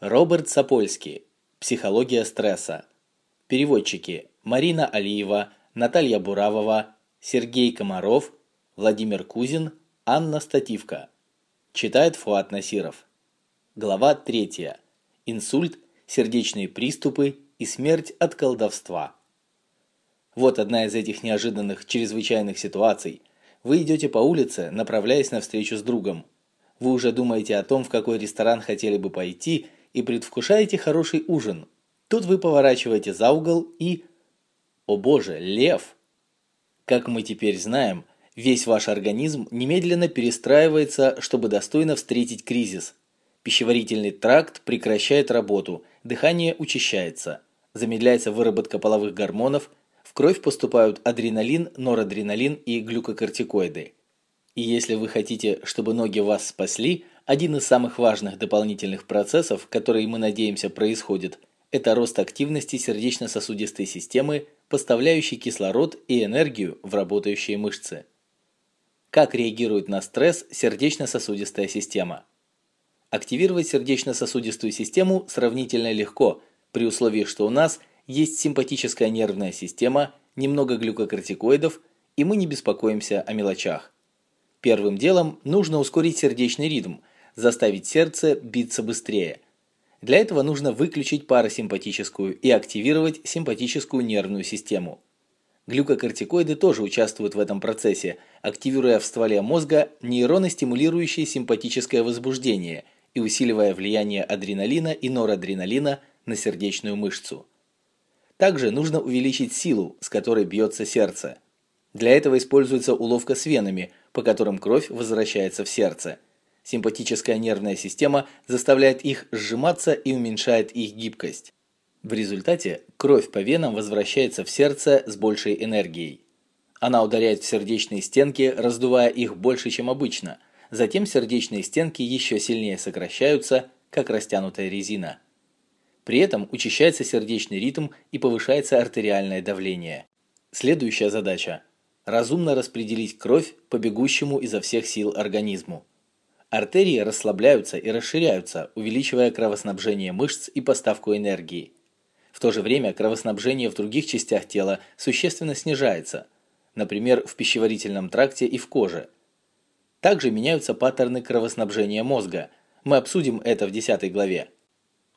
Роберт Сапольский. Психология стресса. Переводчики: Марина Алиева, Наталья Буравова, Сергей Комаров, Владимир Кузин, Анна Стативка. Читает Фуат Насиров. Глава 3. Инсульт, сердечные приступы и смерть от колдовства. Вот одна из этих неожиданных, чрезвычайных ситуаций. Вы идете по улице, направляясь на встречу с другом. Вы уже думаете о том, в какой ресторан хотели бы пойти, и предвкушаете хороший ужин. Тут вы поворачиваете за угол и... О боже, лев! Как мы теперь знаем, весь ваш организм немедленно перестраивается, чтобы достойно встретить кризис. Пищеварительный тракт прекращает работу, дыхание учащается, замедляется выработка половых гормонов, в кровь поступают адреналин, норадреналин и глюкокортикоиды. И если вы хотите, чтобы ноги вас спасли, один из самых важных дополнительных процессов, который мы надеемся происходит, это рост активности сердечно-сосудистой системы, поставляющей кислород и энергию в работающие мышцы. Как реагирует на стресс сердечно-сосудистая система? Активировать сердечно-сосудистую систему сравнительно легко, при условии, что у нас есть симпатическая нервная система, немного глюкокортикоидов, и мы не беспокоимся о мелочах. Первым делом нужно ускорить сердечный ритм – заставить сердце биться быстрее. Для этого нужно выключить парасимпатическую и активировать симпатическую нервную систему. Глюкокортикоиды тоже участвуют в этом процессе, активируя в стволе мозга нейроны, стимулирующие симпатическое возбуждение и усиливая влияние адреналина и норадреналина на сердечную мышцу. Также нужно увеличить силу, с которой бьется сердце. Для этого используется уловка с венами, по которым кровь возвращается в сердце – Симпатическая нервная система заставляет их сжиматься и уменьшает их гибкость. В результате кровь по венам возвращается в сердце с большей энергией. Она ударяет в сердечные стенки, раздувая их больше, чем обычно. Затем сердечные стенки еще сильнее сокращаются, как растянутая резина. При этом учащается сердечный ритм и повышается артериальное давление. Следующая задача – разумно распределить кровь по бегущему изо всех сил организму. Артерии расслабляются и расширяются, увеличивая кровоснабжение мышц и поставку энергии. В то же время кровоснабжение в других частях тела существенно снижается, например, в пищеварительном тракте и в коже. Также меняются паттерны кровоснабжения мозга. Мы обсудим это в 10 главе.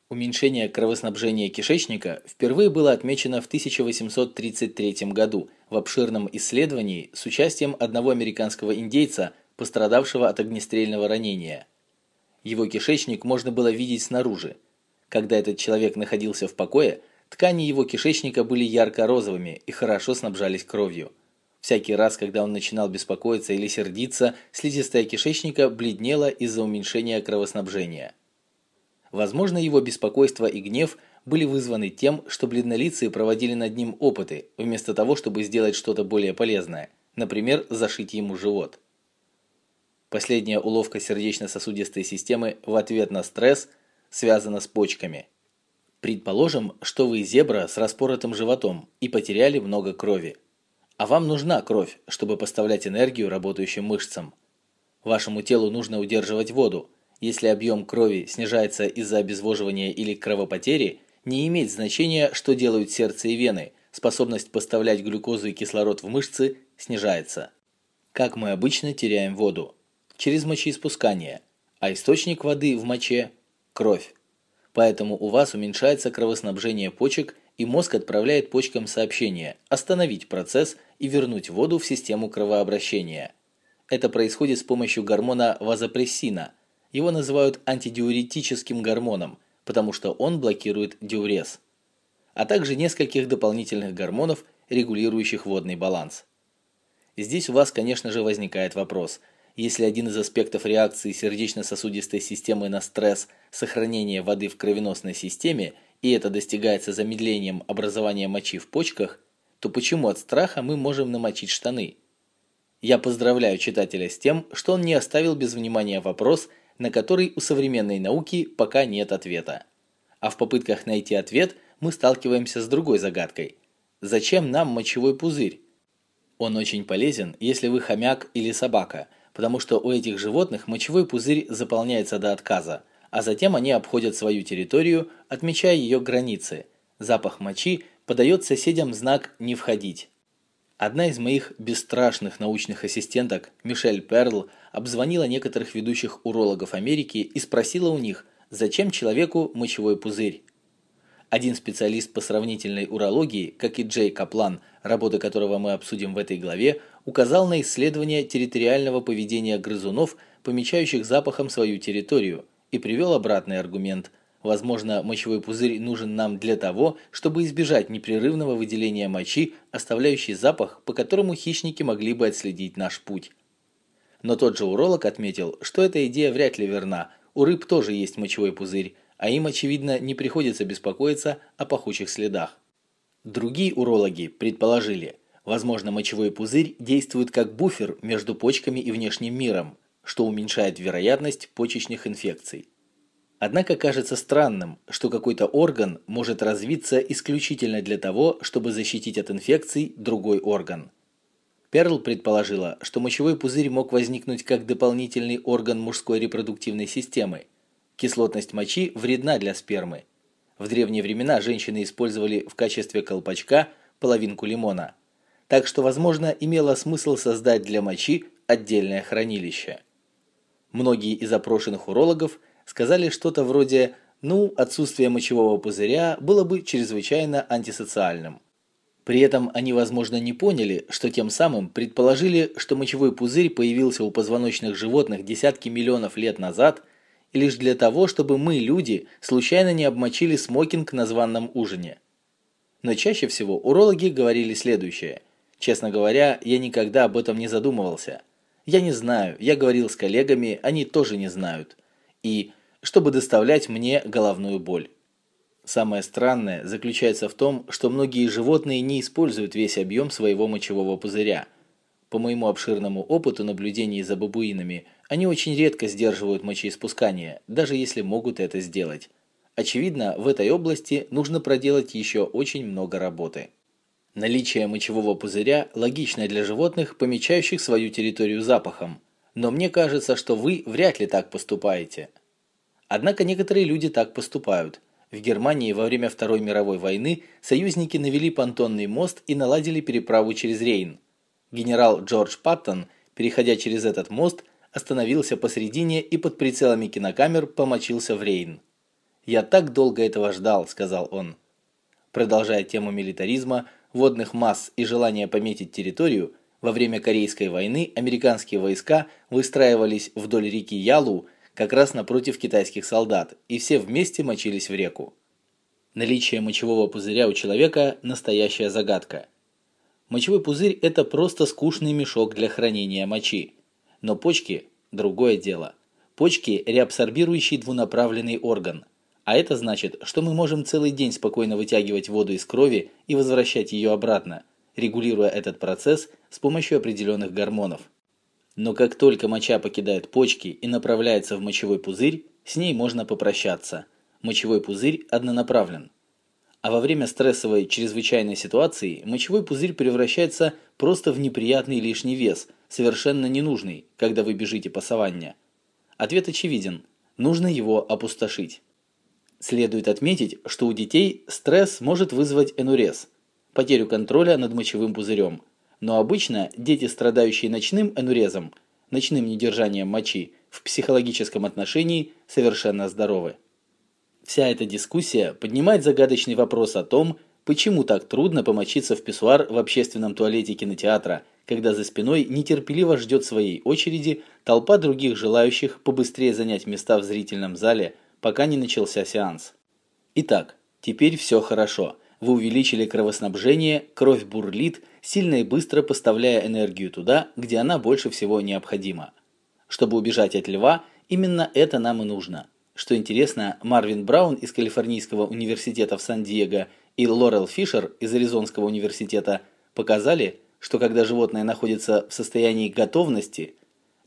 Уменьшение кровоснабжения кишечника впервые было отмечено в 1833 году в обширном исследовании с участием одного американского индейца – пострадавшего от огнестрельного ранения. Его кишечник можно было видеть снаружи. Когда этот человек находился в покое, ткани его кишечника были ярко-розовыми и хорошо снабжались кровью. Всякий раз, когда он начинал беспокоиться или сердиться, слизистая кишечника бледнела из-за уменьшения кровоснабжения. Возможно, его беспокойство и гнев были вызваны тем, что бледнолицые проводили над ним опыты, вместо того, чтобы сделать что-то более полезное, например, зашить ему живот. Последняя уловка сердечно-сосудистой системы в ответ на стресс связана с почками. Предположим, что вы зебра с распоротым животом и потеряли много крови. А вам нужна кровь, чтобы поставлять энергию работающим мышцам. Вашему телу нужно удерживать воду. Если объем крови снижается из-за обезвоживания или кровопотери, не имеет значения, что делают сердце и вены. Способность поставлять глюкозу и кислород в мышцы снижается. Как мы обычно теряем воду? Через мочеиспускание, а источник воды в моче – кровь. Поэтому у вас уменьшается кровоснабжение почек, и мозг отправляет почкам сообщение остановить процесс и вернуть воду в систему кровообращения. Это происходит с помощью гормона вазопрессина. Его называют антидиуретическим гормоном, потому что он блокирует диурез. А также нескольких дополнительных гормонов, регулирующих водный баланс. Здесь у вас, конечно же, возникает вопрос – если один из аспектов реакции сердечно-сосудистой системы на стресс – сохранение воды в кровеносной системе, и это достигается замедлением образования мочи в почках, то почему от страха мы можем намочить штаны? Я поздравляю читателя с тем, что он не оставил без внимания вопрос, на который у современной науки пока нет ответа. А в попытках найти ответ мы сталкиваемся с другой загадкой. Зачем нам мочевой пузырь? Он очень полезен, если вы хомяк или собака – потому что у этих животных мочевой пузырь заполняется до отказа, а затем они обходят свою территорию, отмечая ее границы. Запах мочи подает соседям знак «не входить». Одна из моих бесстрашных научных ассистенток, Мишель Перл, обзвонила некоторых ведущих урологов Америки и спросила у них, зачем человеку мочевой пузырь. Один специалист по сравнительной урологии, как и Джей Каплан, работы которого мы обсудим в этой главе, указал на исследование территориального поведения грызунов, помечающих запахом свою территорию, и привел обратный аргумент – Возможно, мочевой пузырь нужен нам для того, чтобы избежать непрерывного выделения мочи, оставляющей запах, по которому хищники могли бы отследить наш путь. Но тот же уролог отметил, что эта идея вряд ли верна. У рыб тоже есть мочевой пузырь, а им, очевидно, не приходится беспокоиться о пахучих следах. Другие урологи предположили, возможно, мочевой пузырь действует как буфер между почками и внешним миром, что уменьшает вероятность почечных инфекций. Однако кажется странным, что какой-то орган может развиться исключительно для того, чтобы защитить от инфекций другой орган. Перл предположила, что мочевой пузырь мог возникнуть как дополнительный орган мужской репродуктивной системы. Кислотность мочи вредна для спермы. В древние времена женщины использовали в качестве колпачка половинку лимона. Так что, возможно, имело смысл создать для мочи отдельное хранилище. Многие из опрошенных урологов – сказали что-то вроде «ну, отсутствие мочевого пузыря было бы чрезвычайно антисоциальным». При этом они, возможно, не поняли, что тем самым предположили, что мочевой пузырь появился у позвоночных животных десятки миллионов лет назад лишь для того, чтобы мы, люди, случайно не обмочили смокинг на званном ужине. Но чаще всего урологи говорили следующее. Честно говоря, я никогда об этом не задумывался. Я не знаю, я говорил с коллегами, они тоже не знают и чтобы доставлять мне головную боль. Самое странное заключается в том, что многие животные не используют весь объем своего мочевого пузыря. По моему обширному опыту наблюдений за бабуинами, они очень редко сдерживают мочеиспускание, даже если могут это сделать. Очевидно, в этой области нужно проделать еще очень много работы. Наличие мочевого пузыря логично для животных, помечающих свою территорию запахом – но мне кажется, что вы вряд ли так поступаете. Однако некоторые люди так поступают. В Германии во время Второй мировой войны союзники навели понтонный мост и наладили переправу через Рейн. Генерал Джордж Паттон, переходя через этот мост, остановился посредине и под прицелами кинокамер помочился в Рейн. «Я так долго этого ждал», – сказал он. Продолжая тему милитаризма, водных масс и желания пометить территорию – во время Корейской войны американские войска выстраивались вдоль реки Ялу как раз напротив китайских солдат, и все вместе мочились в реку. Наличие мочевого пузыря у человека – настоящая загадка. Мочевой пузырь – это просто скучный мешок для хранения мочи. Но почки – другое дело. Почки – реабсорбирующий двунаправленный орган. А это значит, что мы можем целый день спокойно вытягивать воду из крови и возвращать ее обратно – регулируя этот процесс с помощью определенных гормонов. Но как только моча покидает почки и направляется в мочевой пузырь, с ней можно попрощаться. Мочевой пузырь однонаправлен. А во время стрессовой чрезвычайной ситуации мочевой пузырь превращается просто в неприятный лишний вес, совершенно ненужный, когда вы бежите по саванне. Ответ очевиден. Нужно его опустошить. Следует отметить, что у детей стресс может вызвать энурез – потерю контроля над мочевым пузырем. Но обычно дети, страдающие ночным энурезом, ночным недержанием мочи, в психологическом отношении совершенно здоровы. Вся эта дискуссия поднимает загадочный вопрос о том, почему так трудно помочиться в писсуар в общественном туалете кинотеатра, когда за спиной нетерпеливо ждет своей очереди толпа других желающих побыстрее занять места в зрительном зале, пока не начался сеанс. Итак, теперь все хорошо – вы увеличили кровоснабжение, кровь бурлит, сильно и быстро поставляя энергию туда, где она больше всего необходима. Чтобы убежать от льва, именно это нам и нужно. Что интересно, Марвин Браун из Калифорнийского университета в Сан-Диего и Лорел Фишер из Аризонского университета показали, что когда животное находится в состоянии готовности,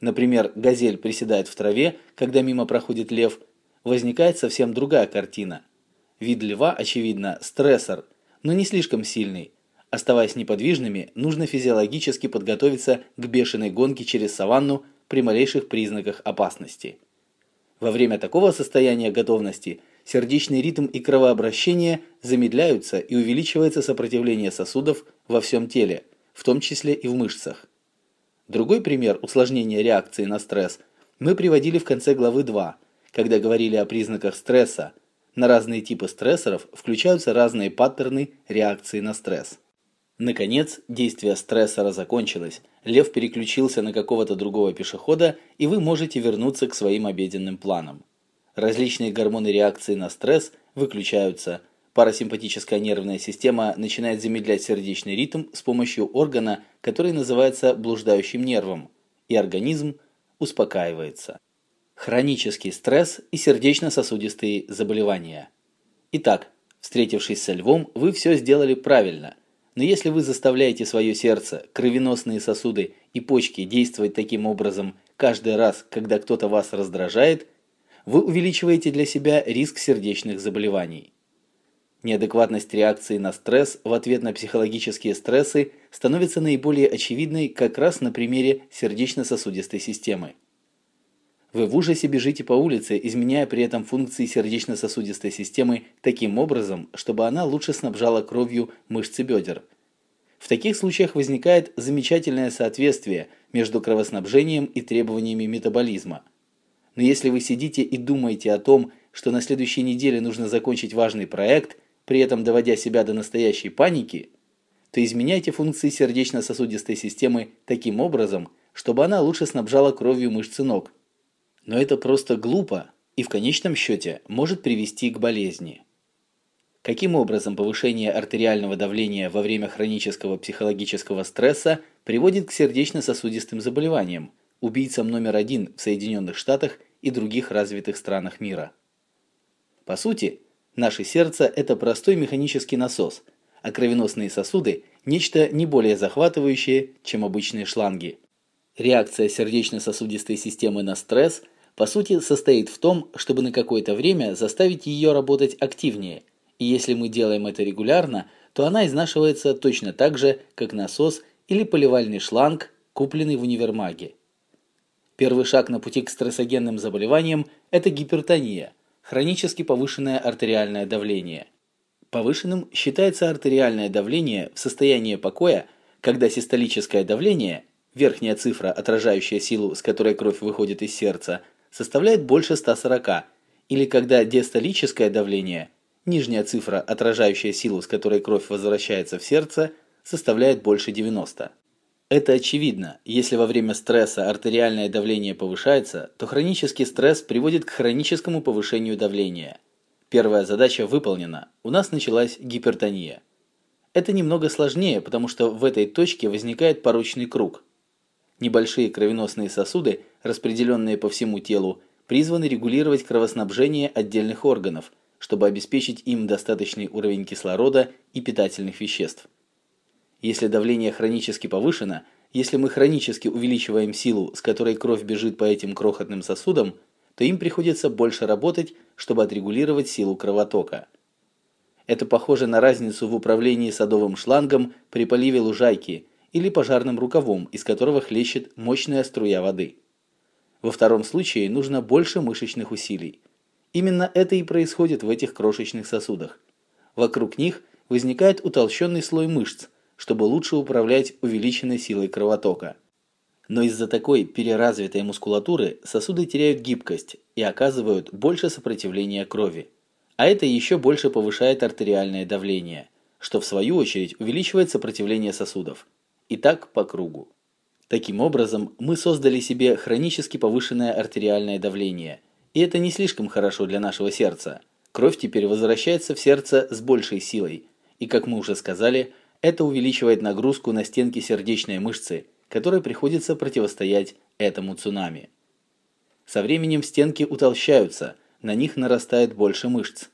например, газель приседает в траве, когда мимо проходит лев, возникает совсем другая картина – Вид льва, очевидно, стрессор, но не слишком сильный. Оставаясь неподвижными, нужно физиологически подготовиться к бешеной гонке через саванну при малейших признаках опасности. Во время такого состояния готовности сердечный ритм и кровообращение замедляются и увеличивается сопротивление сосудов во всем теле, в том числе и в мышцах. Другой пример усложнения реакции на стресс мы приводили в конце главы 2, когда говорили о признаках стресса. На разные типы стрессоров включаются разные паттерны реакции на стресс. Наконец, действие стрессора закончилось. Лев переключился на какого-то другого пешехода, и вы можете вернуться к своим обеденным планам. Различные гормоны реакции на стресс выключаются. Парасимпатическая нервная система начинает замедлять сердечный ритм с помощью органа, который называется блуждающим нервом, и организм успокаивается. Хронический стресс и сердечно-сосудистые заболевания. Итак, встретившись со львом, вы все сделали правильно – но если вы заставляете свое сердце, кровеносные сосуды и почки действовать таким образом каждый раз, когда кто-то вас раздражает, вы увеличиваете для себя риск сердечных заболеваний. Неадекватность реакции на стресс в ответ на психологические стрессы становится наиболее очевидной как раз на примере сердечно-сосудистой системы. Вы в ужасе бежите по улице, изменяя при этом функции сердечно-сосудистой системы таким образом, чтобы она лучше снабжала кровью мышцы бедер. В таких случаях возникает замечательное соответствие между кровоснабжением и требованиями метаболизма. Но если вы сидите и думаете о том, что на следующей неделе нужно закончить важный проект, при этом доводя себя до настоящей паники, то изменяйте функции сердечно-сосудистой системы таким образом, чтобы она лучше снабжала кровью мышцы ног. Но это просто глупо и в конечном счете может привести к болезни. Каким образом повышение артериального давления во время хронического психологического стресса приводит к сердечно-сосудистым заболеваниям, убийцам номер один в Соединенных Штатах и других развитых странах мира? По сути, наше сердце – это простой механический насос, а кровеносные сосуды – нечто не более захватывающее, чем обычные шланги. Реакция сердечно-сосудистой системы на стресс – по сути состоит в том, чтобы на какое-то время заставить ее работать активнее. И если мы делаем это регулярно, то она изнашивается точно так же, как насос или поливальный шланг, купленный в универмаге. Первый шаг на пути к стрессогенным заболеваниям – это гипертония, хронически повышенное артериальное давление. Повышенным считается артериальное давление в состоянии покоя, когда систолическое давление, верхняя цифра, отражающая силу, с которой кровь выходит из сердца – составляет больше 140, или когда диастолическое давление, нижняя цифра, отражающая силу, с которой кровь возвращается в сердце, составляет больше 90. Это очевидно. Если во время стресса артериальное давление повышается, то хронический стресс приводит к хроническому повышению давления. Первая задача выполнена. У нас началась гипертония. Это немного сложнее, потому что в этой точке возникает порочный круг. Небольшие кровеносные сосуды, распределенные по всему телу, призваны регулировать кровоснабжение отдельных органов, чтобы обеспечить им достаточный уровень кислорода и питательных веществ. Если давление хронически повышено, если мы хронически увеличиваем силу, с которой кровь бежит по этим крохотным сосудам, то им приходится больше работать, чтобы отрегулировать силу кровотока. Это похоже на разницу в управлении садовым шлангом при поливе лужайки – или пожарным рукавом, из которого хлещет мощная струя воды. Во втором случае нужно больше мышечных усилий. Именно это и происходит в этих крошечных сосудах. Вокруг них возникает утолщенный слой мышц, чтобы лучше управлять увеличенной силой кровотока. Но из-за такой переразвитой мускулатуры сосуды теряют гибкость и оказывают больше сопротивления крови. А это еще больше повышает артериальное давление, что в свою очередь увеличивает сопротивление сосудов. И так по кругу. Таким образом, мы создали себе хронически повышенное артериальное давление. И это не слишком хорошо для нашего сердца. Кровь теперь возвращается в сердце с большей силой. И как мы уже сказали, это увеличивает нагрузку на стенки сердечной мышцы, которой приходится противостоять этому цунами. Со временем стенки утолщаются, на них нарастает больше мышц.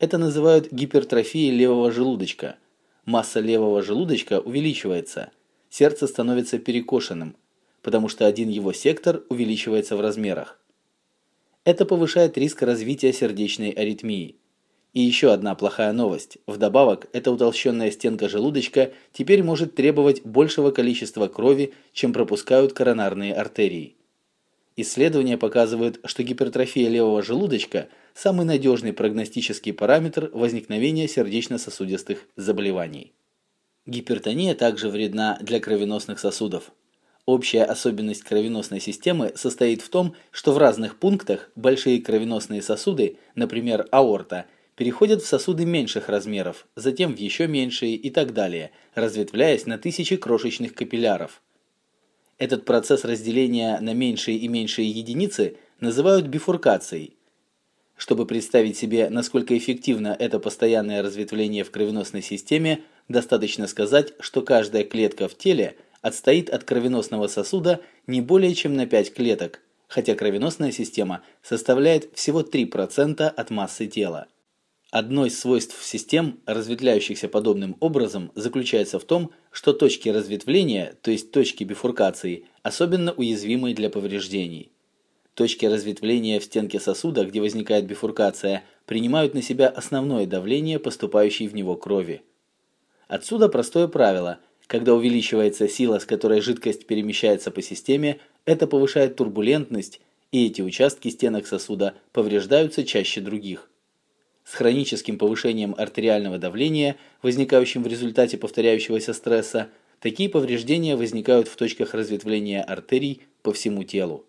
Это называют гипертрофией левого желудочка. Масса левого желудочка увеличивается – сердце становится перекошенным, потому что один его сектор увеличивается в размерах. Это повышает риск развития сердечной аритмии. И еще одна плохая новость. Вдобавок, эта утолщенная стенка желудочка теперь может требовать большего количества крови, чем пропускают коронарные артерии. Исследования показывают, что гипертрофия левого желудочка – самый надежный прогностический параметр возникновения сердечно-сосудистых заболеваний. Гипертония также вредна для кровеносных сосудов. Общая особенность кровеносной системы состоит в том, что в разных пунктах большие кровеносные сосуды, например, аорта, переходят в сосуды меньших размеров, затем в еще меньшие и так далее, разветвляясь на тысячи крошечных капилляров. Этот процесс разделения на меньшие и меньшие единицы называют бифуркацией. Чтобы представить себе, насколько эффективно это постоянное разветвление в кровеносной системе, достаточно сказать, что каждая клетка в теле отстоит от кровеносного сосуда не более чем на 5 клеток, хотя кровеносная система составляет всего 3% от массы тела. Одно из свойств систем, разветвляющихся подобным образом, заключается в том, что точки разветвления, то есть точки бифуркации, особенно уязвимы для повреждений. Точки разветвления в стенке сосуда, где возникает бифуркация, принимают на себя основное давление поступающей в него крови. Отсюда простое правило: когда увеличивается сила, с которой жидкость перемещается по системе, это повышает турбулентность, и эти участки стенок сосуда повреждаются чаще других с хроническим повышением артериального давления, возникающим в результате повторяющегося стресса, такие повреждения возникают в точках разветвления артерий по всему телу.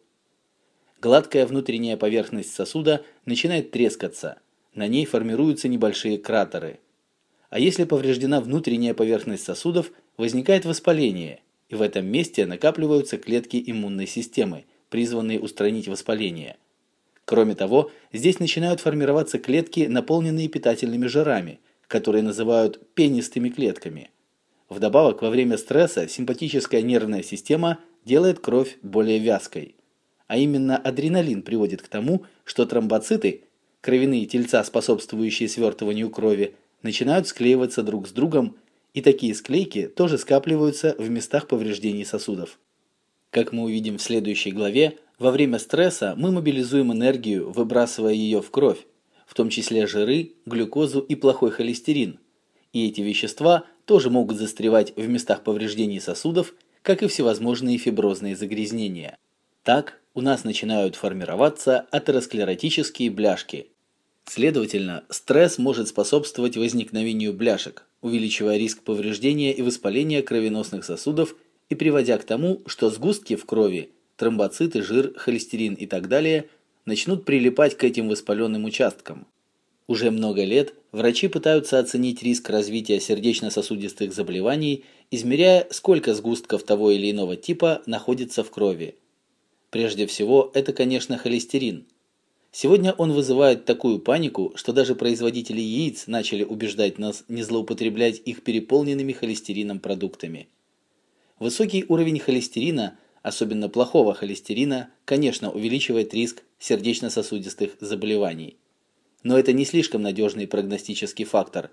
Гладкая внутренняя поверхность сосуда начинает трескаться, на ней формируются небольшие кратеры. А если повреждена внутренняя поверхность сосудов, возникает воспаление, и в этом месте накапливаются клетки иммунной системы, призванные устранить воспаление – Кроме того, здесь начинают формироваться клетки, наполненные питательными жирами, которые называют пенистыми клетками. Вдобавок, во время стресса симпатическая нервная система делает кровь более вязкой. А именно адреналин приводит к тому, что тромбоциты, кровяные тельца, способствующие свертыванию крови, начинают склеиваться друг с другом, и такие склейки тоже скапливаются в местах повреждений сосудов. Как мы увидим в следующей главе, во время стресса мы мобилизуем энергию, выбрасывая ее в кровь, в том числе жиры, глюкозу и плохой холестерин. И эти вещества тоже могут застревать в местах повреждений сосудов, как и всевозможные фиброзные загрязнения. Так у нас начинают формироваться атеросклеротические бляшки. Следовательно, стресс может способствовать возникновению бляшек, увеличивая риск повреждения и воспаления кровеносных сосудов и приводя к тому, что сгустки в крови тромбоциты, жир, холестерин и так далее начнут прилипать к этим воспаленным участкам. Уже много лет врачи пытаются оценить риск развития сердечно-сосудистых заболеваний, измеряя, сколько сгустков того или иного типа находится в крови. Прежде всего, это, конечно, холестерин. Сегодня он вызывает такую панику, что даже производители яиц начали убеждать нас не злоупотреблять их переполненными холестерином продуктами. Высокий уровень холестерина – особенно плохого холестерина, конечно, увеличивает риск сердечно-сосудистых заболеваний. Но это не слишком надежный прогностический фактор.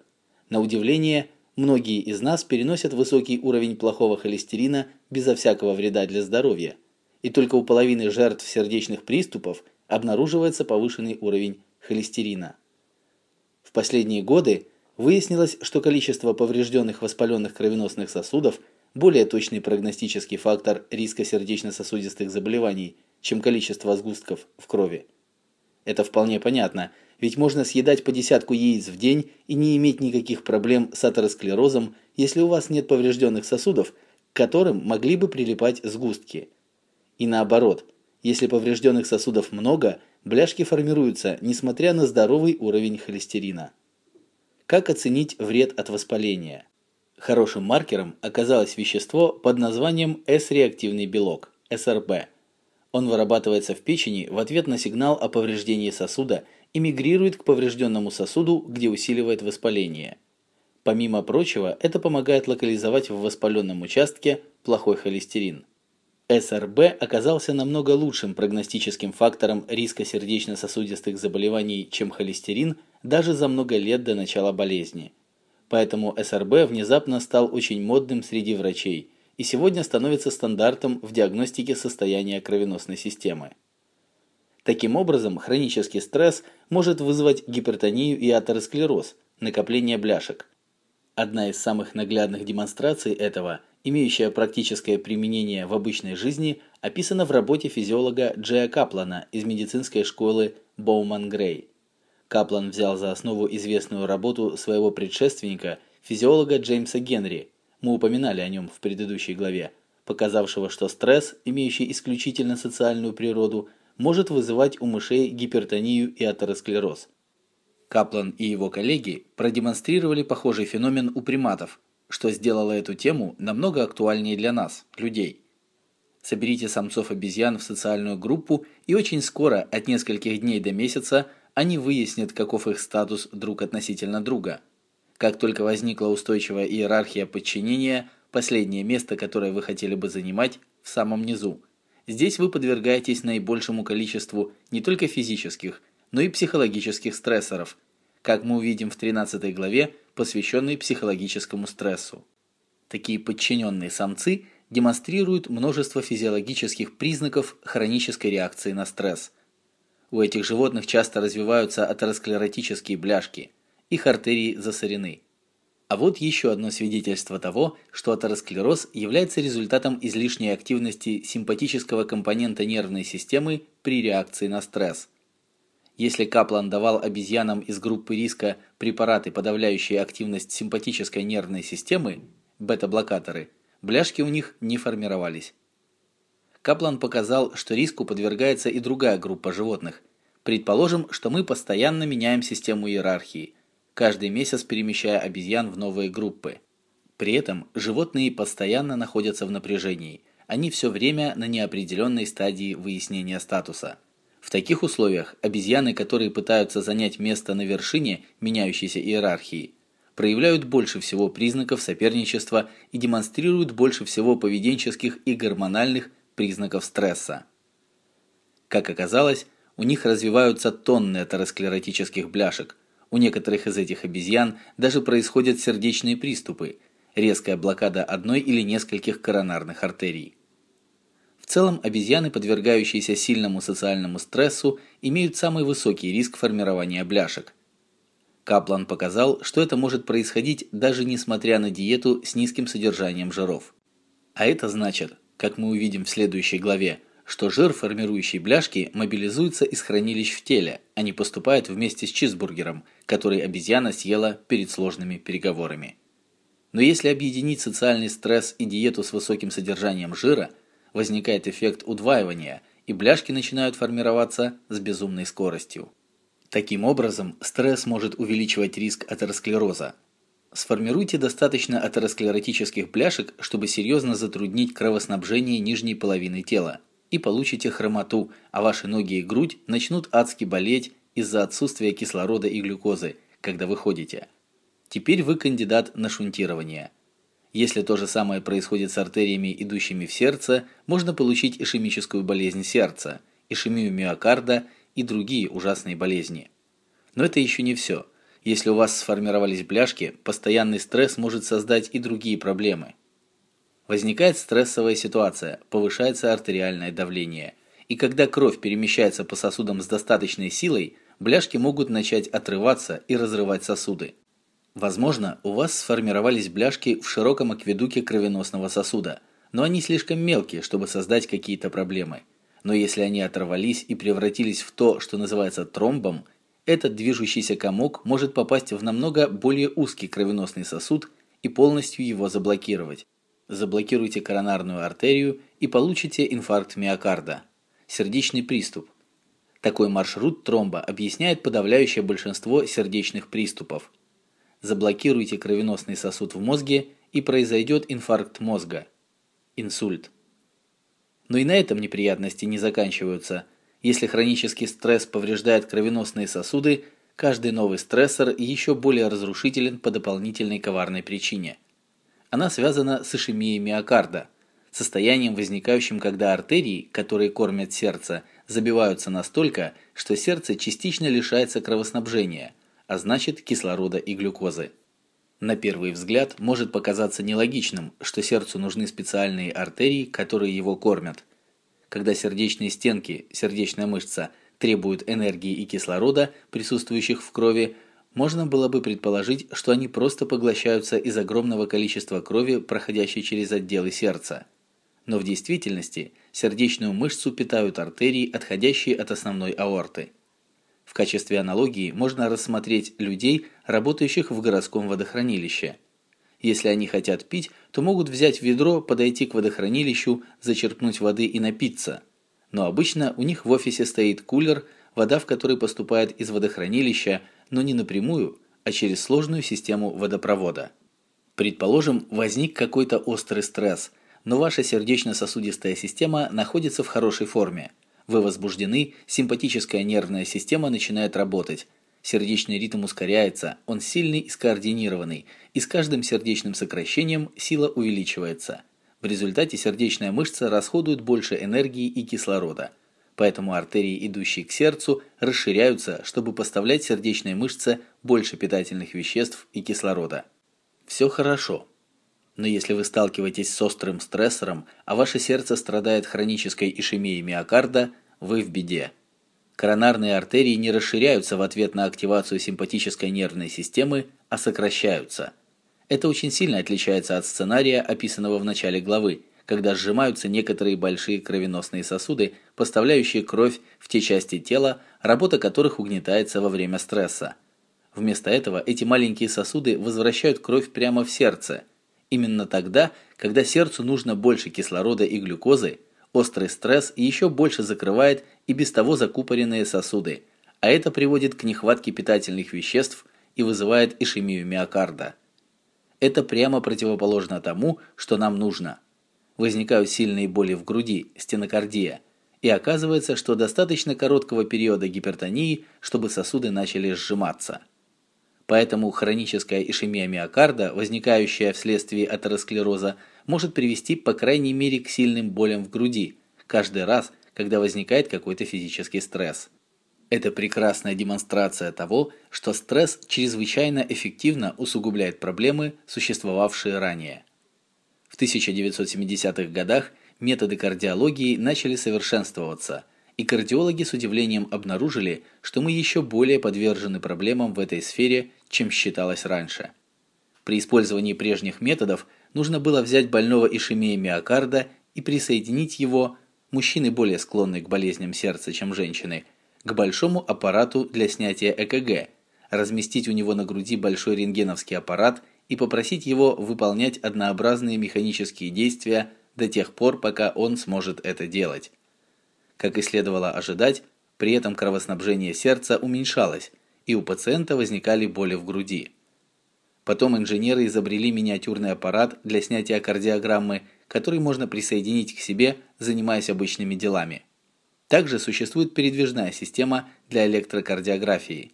На удивление, многие из нас переносят высокий уровень плохого холестерина безо всякого вреда для здоровья. И только у половины жертв сердечных приступов обнаруживается повышенный уровень холестерина. В последние годы выяснилось, что количество поврежденных воспаленных кровеносных сосудов – более точный прогностический фактор риска сердечно-сосудистых заболеваний, чем количество сгустков в крови. Это вполне понятно, ведь можно съедать по десятку яиц в день и не иметь никаких проблем с атеросклерозом, если у вас нет поврежденных сосудов, к которым могли бы прилипать сгустки. И наоборот, если поврежденных сосудов много, бляшки формируются, несмотря на здоровый уровень холестерина. Как оценить вред от воспаления? Хорошим маркером оказалось вещество под названием S-реактивный белок, СРБ. Он вырабатывается в печени в ответ на сигнал о повреждении сосуда и мигрирует к поврежденному сосуду, где усиливает воспаление. Помимо прочего, это помогает локализовать в воспаленном участке плохой холестерин. СРБ оказался намного лучшим прогностическим фактором риска сердечно-сосудистых заболеваний, чем холестерин, даже за много лет до начала болезни. Поэтому СРБ внезапно стал очень модным среди врачей и сегодня становится стандартом в диагностике состояния кровеносной системы. Таким образом, хронический стресс может вызвать гипертонию и атеросклероз, накопление бляшек. Одна из самых наглядных демонстраций этого имеющая практическое применение в обычной жизни, описана в работе физиолога Джея Каплана из медицинской школы Боуман-Грей. Каплан взял за основу известную работу своего предшественника, физиолога Джеймса Генри, мы упоминали о нем в предыдущей главе, показавшего, что стресс, имеющий исключительно социальную природу, может вызывать у мышей гипертонию и атеросклероз. Каплан и его коллеги продемонстрировали похожий феномен у приматов, что сделало эту тему намного актуальнее для нас, людей. Соберите самцов обезьян в социальную группу, и очень скоро, от нескольких дней до месяца, они выяснят, каков их статус друг относительно друга. Как только возникла устойчивая иерархия подчинения, последнее место, которое вы хотели бы занимать, в самом низу. Здесь вы подвергаетесь наибольшему количеству не только физических, но и психологических стрессоров, как мы увидим в 13 главе, посвященной психологическому стрессу. Такие подчиненные самцы демонстрируют множество физиологических признаков хронической реакции на стресс. У этих животных часто развиваются атеросклеротические бляшки, их артерии засорены. А вот еще одно свидетельство того, что атеросклероз является результатом излишней активности симпатического компонента нервной системы при реакции на стресс. Если Каплан давал обезьянам из группы риска препараты, подавляющие активность симпатической нервной системы, бета-блокаторы, бляшки у них не формировались. Каплан показал, что риску подвергается и другая группа животных. Предположим, что мы постоянно меняем систему иерархии, каждый месяц перемещая обезьян в новые группы. При этом животные постоянно находятся в напряжении, они все время на неопределенной стадии выяснения статуса – в таких условиях обезьяны, которые пытаются занять место на вершине меняющейся иерархии, проявляют больше всего признаков соперничества и демонстрируют больше всего поведенческих и гормональных признаков стресса. Как оказалось, у них развиваются тонны атеросклеротических бляшек. У некоторых из этих обезьян даже происходят сердечные приступы, резкая блокада одной или нескольких коронарных артерий. Целом, обезьяны, подвергающиеся сильному социальному стрессу, имеют самый высокий риск формирования бляшек. Каплан показал, что это может происходить даже несмотря на диету с низким содержанием жиров. А это значит, как мы увидим в следующей главе, что жир, формирующий бляшки, мобилизуется из хранилищ в теле, а не поступает вместе с чизбургером, который обезьяна съела перед сложными переговорами. Но если объединить социальный стресс и диету с высоким содержанием жира – возникает эффект удваивания, и бляшки начинают формироваться с безумной скоростью. Таким образом, стресс может увеличивать риск атеросклероза. Сформируйте достаточно атеросклеротических бляшек, чтобы серьезно затруднить кровоснабжение нижней половины тела, и получите хромоту, а ваши ноги и грудь начнут адски болеть из-за отсутствия кислорода и глюкозы, когда вы ходите. Теперь вы кандидат на шунтирование – если то же самое происходит с артериями, идущими в сердце, можно получить ишемическую болезнь сердца, ишемию миокарда и другие ужасные болезни. Но это еще не все. Если у вас сформировались бляшки, постоянный стресс может создать и другие проблемы. Возникает стрессовая ситуация, повышается артериальное давление. И когда кровь перемещается по сосудам с достаточной силой, бляшки могут начать отрываться и разрывать сосуды. Возможно, у вас сформировались бляшки в широком акведуке кровеносного сосуда, но они слишком мелкие, чтобы создать какие-то проблемы. Но если они оторвались и превратились в то, что называется тромбом, этот движущийся комок может попасть в намного более узкий кровеносный сосуд и полностью его заблокировать. Заблокируйте коронарную артерию и получите инфаркт миокарда, сердечный приступ. Такой маршрут тромба объясняет подавляющее большинство сердечных приступов – заблокируйте кровеносный сосуд в мозге и произойдет инфаркт мозга. Инсульт. Но и на этом неприятности не заканчиваются. Если хронический стресс повреждает кровеносные сосуды, каждый новый стрессор еще более разрушителен по дополнительной коварной причине. Она связана с ишемией миокарда, состоянием, возникающим, когда артерии, которые кормят сердце, забиваются настолько, что сердце частично лишается кровоснабжения – а значит кислорода и глюкозы. На первый взгляд может показаться нелогичным, что сердцу нужны специальные артерии, которые его кормят. Когда сердечные стенки, сердечная мышца, требуют энергии и кислорода, присутствующих в крови, можно было бы предположить, что они просто поглощаются из огромного количества крови, проходящей через отделы сердца. Но в действительности сердечную мышцу питают артерии, отходящие от основной аорты. В качестве аналогии можно рассмотреть людей, работающих в городском водохранилище. Если они хотят пить, то могут взять ведро, подойти к водохранилищу, зачерпнуть воды и напиться. Но обычно у них в офисе стоит кулер, вода в который поступает из водохранилища, но не напрямую, а через сложную систему водопровода. Предположим, возник какой-то острый стресс, но ваша сердечно-сосудистая система находится в хорошей форме – вы возбуждены, симпатическая нервная система начинает работать. Сердечный ритм ускоряется, он сильный и скоординированный, и с каждым сердечным сокращением сила увеличивается. В результате сердечная мышца расходует больше энергии и кислорода. Поэтому артерии, идущие к сердцу, расширяются, чтобы поставлять сердечной мышце больше питательных веществ и кислорода. Все хорошо. Но если вы сталкиваетесь с острым стрессором, а ваше сердце страдает хронической ишемией миокарда, вы в беде. Коронарные артерии не расширяются в ответ на активацию симпатической нервной системы, а сокращаются. Это очень сильно отличается от сценария, описанного в начале главы, когда сжимаются некоторые большие кровеносные сосуды, поставляющие кровь в те части тела, работа которых угнетается во время стресса. Вместо этого эти маленькие сосуды возвращают кровь прямо в сердце – Именно тогда, когда сердцу нужно больше кислорода и глюкозы, острый стресс еще больше закрывает и без того закупоренные сосуды, а это приводит к нехватке питательных веществ и вызывает ишемию миокарда. Это прямо противоположно тому, что нам нужно. Возникают сильные боли в груди, стенокардия, и оказывается, что достаточно короткого периода гипертонии, чтобы сосуды начали сжиматься. Поэтому хроническая ишемия миокарда, возникающая вследствие атеросклероза, может привести по крайней мере к сильным болям в груди каждый раз, когда возникает какой-то физический стресс. Это прекрасная демонстрация того, что стресс чрезвычайно эффективно усугубляет проблемы, существовавшие ранее. В 1970-х годах методы кардиологии начали совершенствоваться – и кардиологи с удивлением обнаружили, что мы еще более подвержены проблемам в этой сфере, чем считалось раньше. При использовании прежних методов нужно было взять больного ишемией миокарда и присоединить его, мужчины более склонны к болезням сердца, чем женщины, к большому аппарату для снятия ЭКГ, разместить у него на груди большой рентгеновский аппарат и попросить его выполнять однообразные механические действия до тех пор, пока он сможет это делать. Как и следовало ожидать, при этом кровоснабжение сердца уменьшалось, и у пациента возникали боли в груди. Потом инженеры изобрели миниатюрный аппарат для снятия кардиограммы, который можно присоединить к себе, занимаясь обычными делами. Также существует передвижная система для электрокардиографии.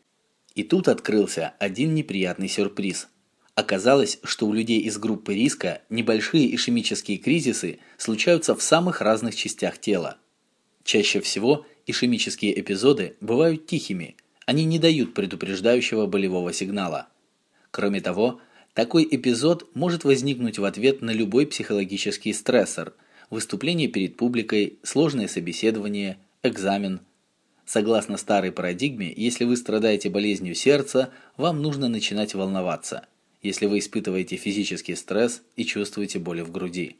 И тут открылся один неприятный сюрприз. Оказалось, что у людей из группы риска небольшие ишемические кризисы случаются в самых разных частях тела. Чаще всего ишемические эпизоды бывают тихими, они не дают предупреждающего болевого сигнала. Кроме того, такой эпизод может возникнуть в ответ на любой психологический стрессор – выступление перед публикой, сложное собеседование, экзамен. Согласно старой парадигме, если вы страдаете болезнью сердца, вам нужно начинать волноваться, если вы испытываете физический стресс и чувствуете боли в груди.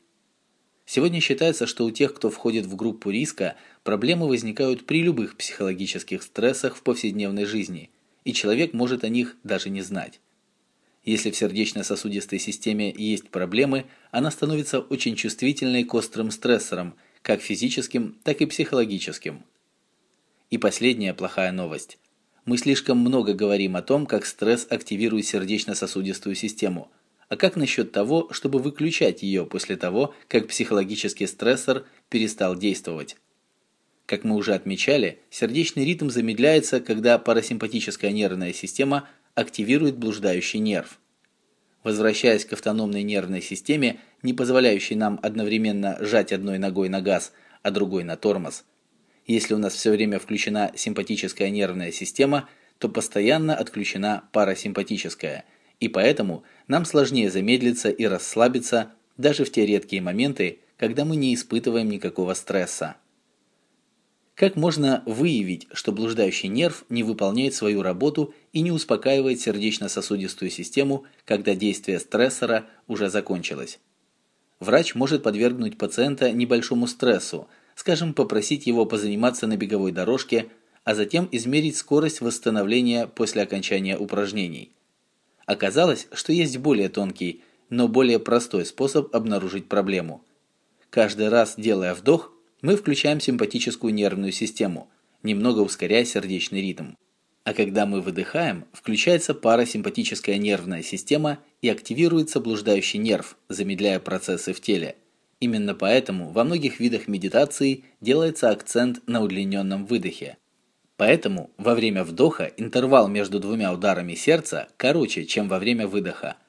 Сегодня считается, что у тех, кто входит в группу риска, проблемы возникают при любых психологических стрессах в повседневной жизни, и человек может о них даже не знать. Если в сердечно-сосудистой системе есть проблемы, она становится очень чувствительной к острым стрессорам, как физическим, так и психологическим. И последняя плохая новость. Мы слишком много говорим о том, как стресс активирует сердечно-сосудистую систему – а как насчет того, чтобы выключать ее после того, как психологический стрессор перестал действовать? Как мы уже отмечали, сердечный ритм замедляется, когда парасимпатическая нервная система активирует блуждающий нерв. Возвращаясь к автономной нервной системе, не позволяющей нам одновременно сжать одной ногой на газ, а другой на тормоз, если у нас все время включена симпатическая нервная система, то постоянно отключена парасимпатическая – и поэтому нам сложнее замедлиться и расслабиться даже в те редкие моменты, когда мы не испытываем никакого стресса. Как можно выявить, что блуждающий нерв не выполняет свою работу и не успокаивает сердечно-сосудистую систему, когда действие стрессора уже закончилось? Врач может подвергнуть пациента небольшому стрессу, скажем, попросить его позаниматься на беговой дорожке, а затем измерить скорость восстановления после окончания упражнений. Оказалось, что есть более тонкий, но более простой способ обнаружить проблему. Каждый раз, делая вдох, мы включаем симпатическую нервную систему, немного ускоряя сердечный ритм. А когда мы выдыхаем, включается парасимпатическая нервная система и активируется блуждающий нерв, замедляя процессы в теле. Именно поэтому во многих видах медитации делается акцент на удлиненном выдохе. Поэтому во время вдоха интервал между двумя ударами сердца короче, чем во время выдоха –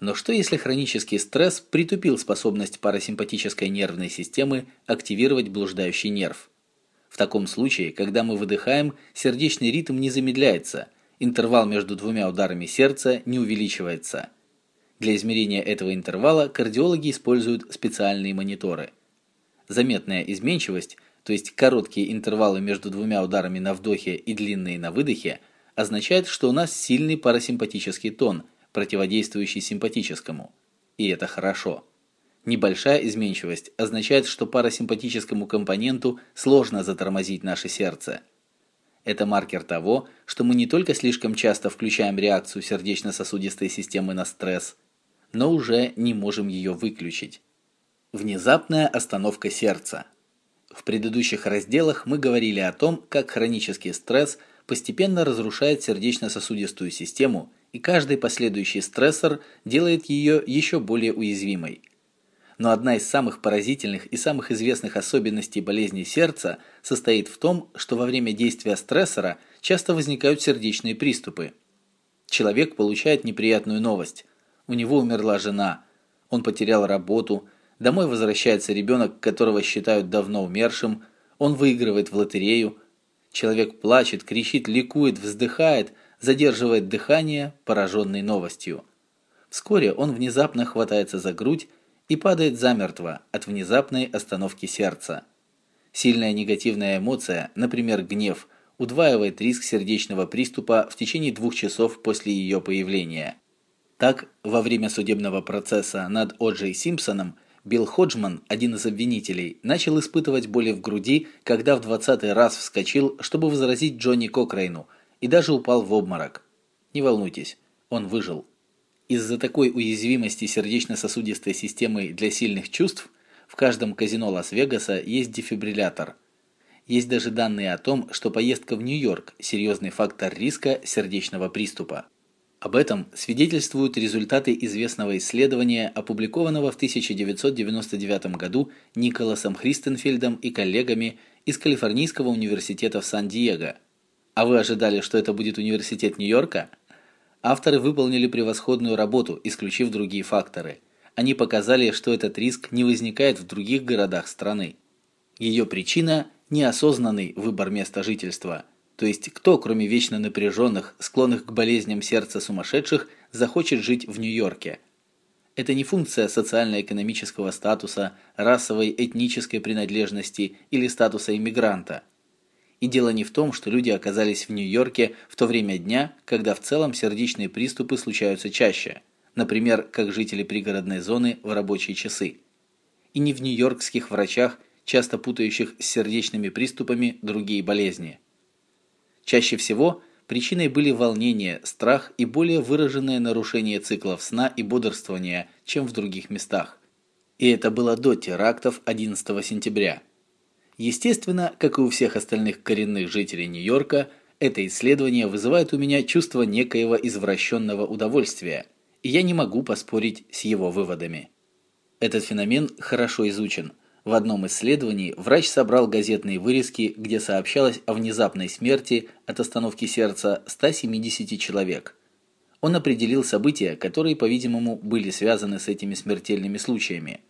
но что если хронический стресс притупил способность парасимпатической нервной системы активировать блуждающий нерв? В таком случае, когда мы выдыхаем, сердечный ритм не замедляется, интервал между двумя ударами сердца не увеличивается. Для измерения этого интервала кардиологи используют специальные мониторы. Заметная изменчивость, то есть короткие интервалы между двумя ударами на вдохе и длинные на выдохе, означает, что у нас сильный парасимпатический тон – противодействующий симпатическому. И это хорошо. Небольшая изменчивость означает, что парасимпатическому компоненту сложно затормозить наше сердце. Это маркер того, что мы не только слишком часто включаем реакцию сердечно-сосудистой системы на стресс, но уже не можем ее выключить. Внезапная остановка сердца. В предыдущих разделах мы говорили о том, как хронический стресс постепенно разрушает сердечно-сосудистую систему и каждый последующий стрессор делает ее еще более уязвимой. Но одна из самых поразительных и самых известных особенностей болезни сердца состоит в том, что во время действия стрессора часто возникают сердечные приступы. Человек получает неприятную новость. У него умерла жена, он потерял работу, домой возвращается ребенок, которого считают давно умершим, он выигрывает в лотерею. Человек плачет, кричит, ликует, вздыхает – задерживает дыхание, пораженный новостью. Вскоре он внезапно хватается за грудь и падает замертво от внезапной остановки сердца. Сильная негативная эмоция, например, гнев, удваивает риск сердечного приступа в течение двух часов после ее появления. Так, во время судебного процесса над О'Джей Симпсоном Билл Ходжман, один из обвинителей, начал испытывать боли в груди, когда в двадцатый раз вскочил, чтобы возразить Джонни Кокрейну – и даже упал в обморок. Не волнуйтесь, он выжил. Из-за такой уязвимости сердечно-сосудистой системы для сильных чувств в каждом казино Лас-Вегаса есть дефибриллятор. Есть даже данные о том, что поездка в Нью-Йорк – серьезный фактор риска сердечного приступа. Об этом свидетельствуют результаты известного исследования, опубликованного в 1999 году Николасом Христенфельдом и коллегами из Калифорнийского университета в Сан-Диего – а вы ожидали, что это будет университет Нью-Йорка? Авторы выполнили превосходную работу, исключив другие факторы. Они показали, что этот риск не возникает в других городах страны. Ее причина – неосознанный выбор места жительства. То есть кто, кроме вечно напряженных, склонных к болезням сердца сумасшедших, захочет жить в Нью-Йорке? Это не функция социально-экономического статуса, расовой, этнической принадлежности или статуса иммигранта – и дело не в том, что люди оказались в Нью-Йорке в то время дня, когда в целом сердечные приступы случаются чаще, например, как жители пригородной зоны в рабочие часы. И не в нью-йоркских врачах, часто путающих с сердечными приступами другие болезни. Чаще всего причиной были волнение, страх и более выраженное нарушение циклов сна и бодрствования, чем в других местах. И это было до терактов 11 сентября – Естественно, как и у всех остальных коренных жителей Нью-Йорка, это исследование вызывает у меня чувство некоего извращенного удовольствия, и я не могу поспорить с его выводами. Этот феномен хорошо изучен. В одном исследовании врач собрал газетные вырезки, где сообщалось о внезапной смерти от остановки сердца 170 человек. Он определил события, которые, по-видимому, были связаны с этими смертельными случаями.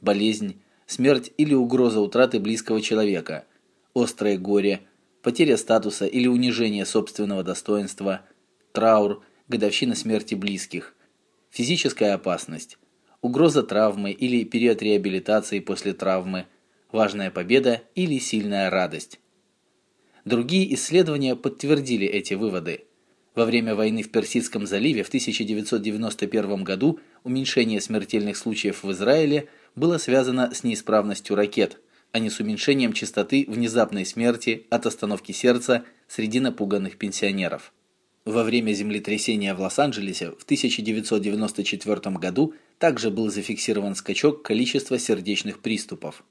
Болезнь, смерть или угроза утраты близкого человека, острое горе, потеря статуса или унижение собственного достоинства, траур, годовщина смерти близких, физическая опасность, угроза травмы или период реабилитации после травмы, важная победа или сильная радость. Другие исследования подтвердили эти выводы. Во время войны в Персидском заливе в 1991 году уменьшение смертельных случаев в Израиле было связано с неисправностью ракет, а не с уменьшением частоты внезапной смерти от остановки сердца среди напуганных пенсионеров. Во время землетрясения в Лос-Анджелесе в 1994 году также был зафиксирован скачок количества сердечных приступов.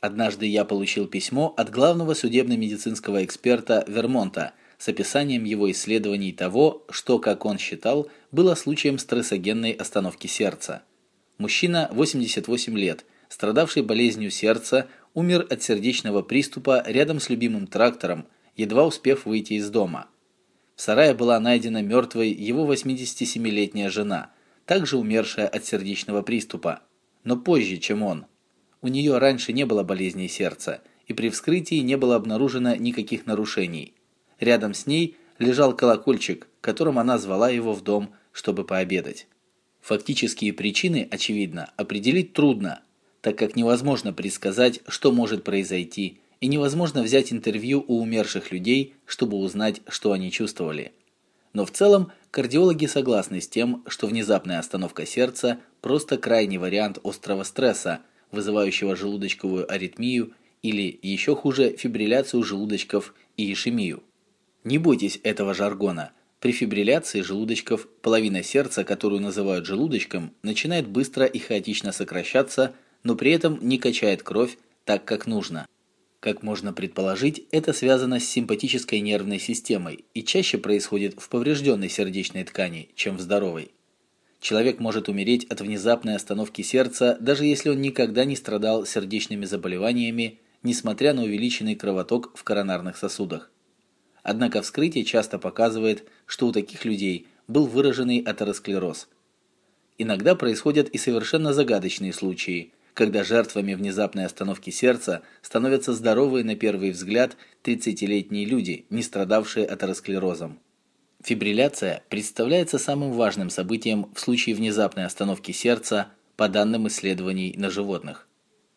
Однажды я получил письмо от главного судебно-медицинского эксперта Вермонта с описанием его исследований того, что, как он считал, было случаем стрессогенной остановки сердца. Мужчина 88 лет, страдавший болезнью сердца, умер от сердечного приступа рядом с любимым трактором, едва успев выйти из дома. В сарае была найдена мертвой его 87-летняя жена, также умершая от сердечного приступа, но позже, чем он. У нее раньше не было болезни сердца, и при вскрытии не было обнаружено никаких нарушений. Рядом с ней лежал колокольчик, которым она звала его в дом, чтобы пообедать. Фактические причины, очевидно, определить трудно, так как невозможно предсказать, что может произойти, и невозможно взять интервью у умерших людей, чтобы узнать, что они чувствовали. Но в целом кардиологи согласны с тем, что внезапная остановка сердца просто крайний вариант острого стресса, вызывающего желудочковую аритмию или еще хуже фибрилляцию желудочков и ишемию. Не бойтесь этого жаргона. При фибрилляции желудочков половина сердца, которую называют желудочком, начинает быстро и хаотично сокращаться, но при этом не качает кровь так, как нужно. Как можно предположить, это связано с симпатической нервной системой и чаще происходит в поврежденной сердечной ткани, чем в здоровой. Человек может умереть от внезапной остановки сердца, даже если он никогда не страдал сердечными заболеваниями, несмотря на увеличенный кровоток в коронарных сосудах. Однако вскрытие часто показывает, что у таких людей был выраженный атеросклероз. Иногда происходят и совершенно загадочные случаи, когда жертвами внезапной остановки сердца становятся здоровые на первый взгляд 30-летние люди, не страдавшие атеросклерозом. Фибрилляция представляется самым важным событием в случае внезапной остановки сердца по данным исследований на животных.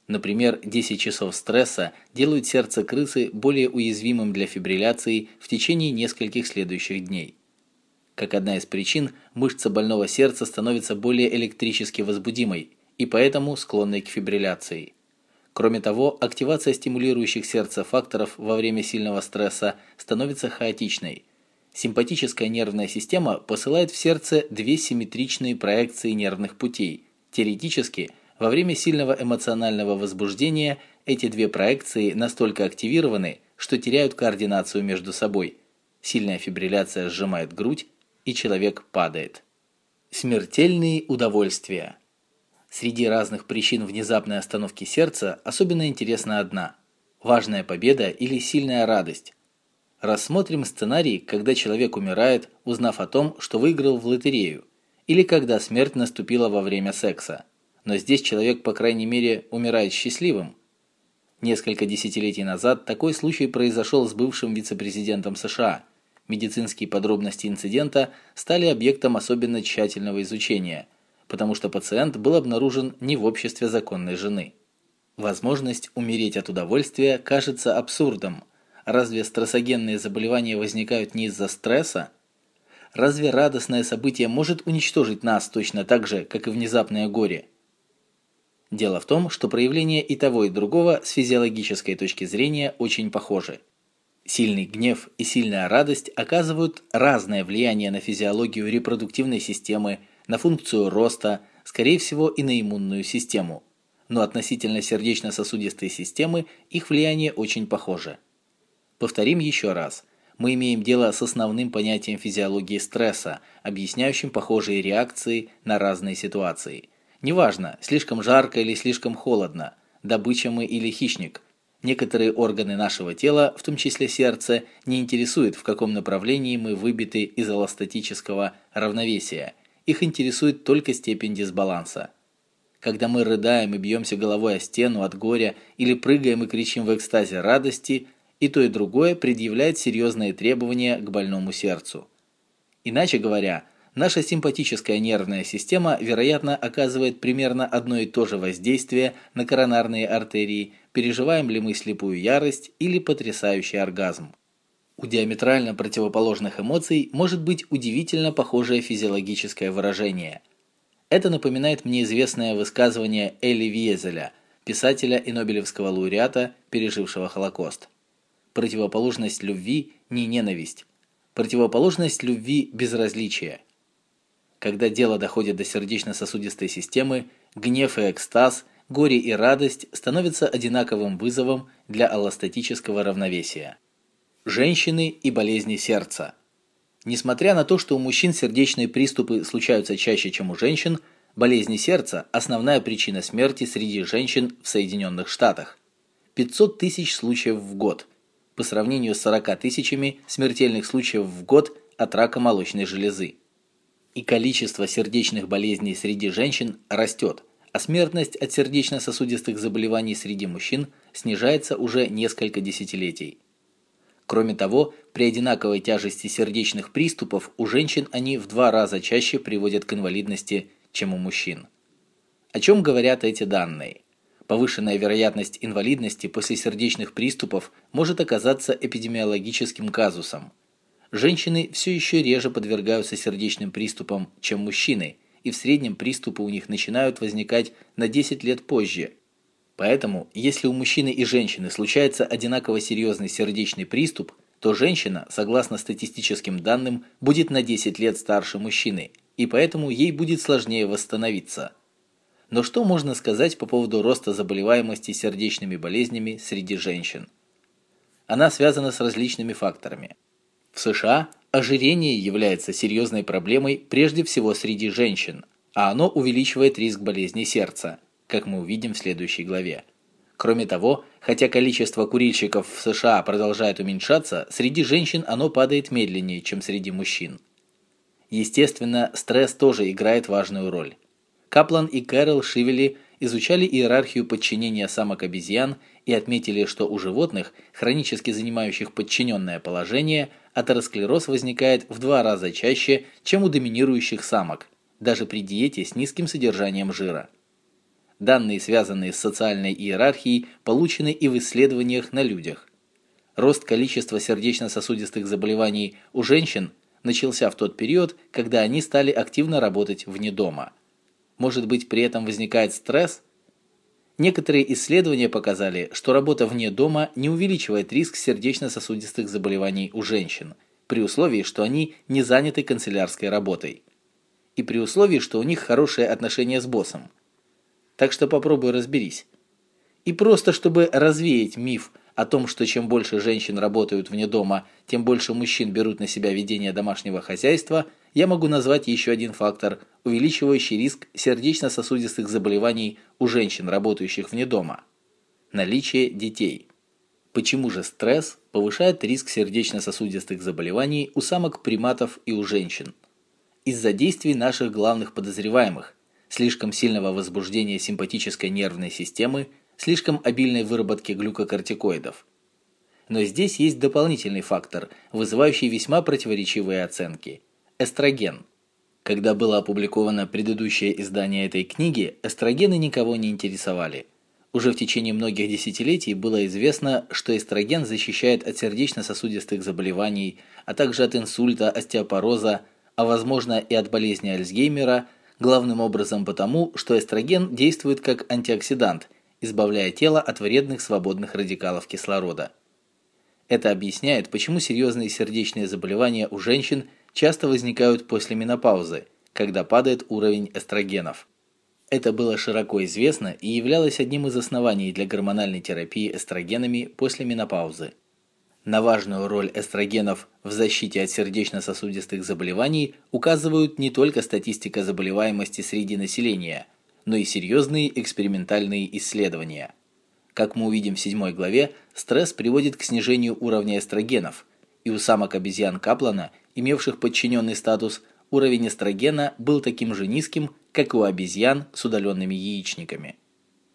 Например, 10 часов стресса делают сердце крысы более уязвимым для фибрилляции в течение нескольких следующих дней. Как одна из причин, мышца больного сердца становится более электрически возбудимой и поэтому склонной к фибрилляции. Кроме того, активация стимулирующих сердце факторов во время сильного стресса становится хаотичной. Симпатическая нервная система посылает в сердце две симметричные проекции нервных путей. Теоретически – во время сильного эмоционального возбуждения эти две проекции настолько активированы, что теряют координацию между собой. Сильная фибрилляция сжимает грудь, и человек падает. Смертельные удовольствия. Среди разных причин внезапной остановки сердца особенно интересна одна – важная победа или сильная радость. Рассмотрим сценарий, когда человек умирает, узнав о том, что выиграл в лотерею, или когда смерть наступила во время секса но здесь человек, по крайней мере, умирает счастливым. Несколько десятилетий назад такой случай произошел с бывшим вице-президентом США. Медицинские подробности инцидента стали объектом особенно тщательного изучения, потому что пациент был обнаружен не в обществе законной жены. Возможность умереть от удовольствия кажется абсурдом. Разве стрессогенные заболевания возникают не из-за стресса? Разве радостное событие может уничтожить нас точно так же, как и внезапное горе? Дело в том, что проявления и того, и другого с физиологической точки зрения очень похожи. Сильный гнев и сильная радость оказывают разное влияние на физиологию репродуктивной системы, на функцию роста, скорее всего и на иммунную систему. Но относительно сердечно-сосудистой системы их влияние очень похоже. Повторим еще раз. Мы имеем дело с основным понятием физиологии стресса, объясняющим похожие реакции на разные ситуации – Неважно, слишком жарко или слишком холодно, добыча мы или хищник. Некоторые органы нашего тела, в том числе сердце, не интересуют, в каком направлении мы выбиты из аллостатического равновесия. Их интересует только степень дисбаланса. Когда мы рыдаем и бьемся головой о стену от горя или прыгаем и кричим в экстазе радости, и то и другое предъявляет серьезные требования к больному сердцу. Иначе говоря, наша симпатическая нервная система, вероятно, оказывает примерно одно и то же воздействие на коронарные артерии, переживаем ли мы слепую ярость или потрясающий оргазм. У диаметрально противоположных эмоций может быть удивительно похожее физиологическое выражение. Это напоминает мне известное высказывание Эли Виезеля, писателя и Нобелевского лауреата, пережившего Холокост. Противоположность любви не ненависть. Противоположность любви безразличие. Когда дело доходит до сердечно-сосудистой системы, гнев и экстаз, горе и радость становятся одинаковым вызовом для аллостатического равновесия женщины и болезни сердца. Несмотря на то, что у мужчин сердечные приступы случаются чаще, чем у женщин, болезни сердца – основная причина смерти среди женщин в Соединенных Штатах. 500 тысяч случаев в год, по сравнению с 40 тысячами смертельных случаев в год от рака молочной железы. И количество сердечных болезней среди женщин растет, а смертность от сердечно-сосудистых заболеваний среди мужчин снижается уже несколько десятилетий. Кроме того, при одинаковой тяжести сердечных приступов у женщин они в два раза чаще приводят к инвалидности, чем у мужчин. О чем говорят эти данные? Повышенная вероятность инвалидности после сердечных приступов может оказаться эпидемиологическим казусом. Женщины все еще реже подвергаются сердечным приступам, чем мужчины, и в среднем приступы у них начинают возникать на 10 лет позже, Поэтому, если у мужчины и женщины случается одинаково серьезный сердечный приступ, то женщина, согласно статистическим данным, будет на 10 лет старше мужчины, и поэтому ей будет сложнее восстановиться. Но что можно сказать по поводу роста заболеваемости сердечными болезнями среди женщин? Она связана с различными факторами. В США ожирение является серьезной проблемой прежде всего среди женщин, а оно увеличивает риск болезней сердца – как мы увидим в следующей главе. Кроме того, хотя количество курильщиков в США продолжает уменьшаться, среди женщин оно падает медленнее, чем среди мужчин. Естественно, стресс тоже играет важную роль. Каплан и Кэрол Шивели изучали иерархию подчинения самок обезьян и отметили, что у животных, хронически занимающих подчиненное положение, атеросклероз возникает в два раза чаще, чем у доминирующих самок, даже при диете с низким содержанием жира. Данные, связанные с социальной иерархией, получены и в исследованиях на людях. Рост количества сердечно-сосудистых заболеваний у женщин начался в тот период, когда они стали активно работать вне дома. Может быть, при этом возникает стресс? Некоторые исследования показали, что работа вне дома не увеличивает риск сердечно-сосудистых заболеваний у женщин, при условии, что они не заняты канцелярской работой. И при условии, что у них хорошие отношения с боссом – так что попробуй разберись. И просто чтобы развеять миф о том, что чем больше женщин работают вне дома, тем больше мужчин берут на себя ведение домашнего хозяйства, я могу назвать еще один фактор, увеличивающий риск сердечно-сосудистых заболеваний у женщин, работающих вне дома. Наличие детей. Почему же стресс повышает риск сердечно-сосудистых заболеваний у самок приматов и у женщин? Из-за действий наших главных подозреваемых – слишком сильного возбуждения симпатической нервной системы, слишком обильной выработки глюкокортикоидов. Но здесь есть дополнительный фактор, вызывающий весьма противоречивые оценки – эстроген. Когда было опубликовано предыдущее издание этой книги, эстрогены никого не интересовали. Уже в течение многих десятилетий было известно, что эстроген защищает от сердечно-сосудистых заболеваний, а также от инсульта, остеопороза, а возможно и от болезни Альцгеймера – главным образом потому, что эстроген действует как антиоксидант, избавляя тело от вредных свободных радикалов кислорода. Это объясняет, почему серьезные сердечные заболевания у женщин часто возникают после менопаузы, когда падает уровень эстрогенов. Это было широко известно и являлось одним из оснований для гормональной терапии эстрогенами после менопаузы. На важную роль эстрогенов в защите от сердечно-сосудистых заболеваний указывают не только статистика заболеваемости среди населения, но и серьезные экспериментальные исследования. Как мы увидим в седьмой главе, стресс приводит к снижению уровня эстрогенов, и у самок обезьян Каплана, имевших подчиненный статус, уровень эстрогена был таким же низким, как у обезьян с удаленными яичниками.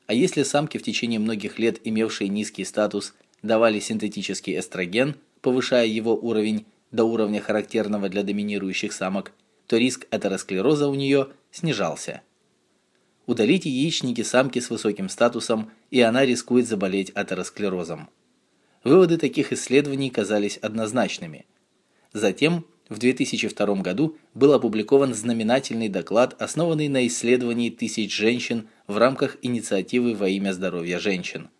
А если самки в течение многих лет имевшие низкий статус – давали синтетический эстроген, повышая его уровень до уровня характерного для доминирующих самок, то риск атеросклероза у нее снижался. Удалите яичники самки с высоким статусом, и она рискует заболеть атеросклерозом. выводы таких исследований казались однозначными. Затем в 2002 году был опубликован знаменательный доклад, основанный на исследовании тысяч женщин в рамках инициативы во имя здоровья женщин.